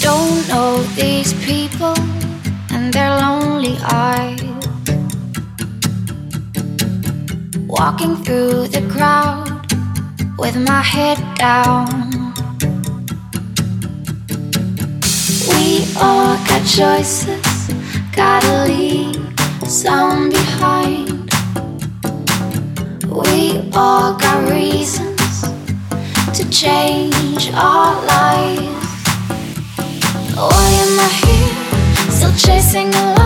don't know these people and their lonely eyes. Walking through the crowd with my head down. We all got choices, gotta leave some behind. We all got reasons to change our lives. chasing along.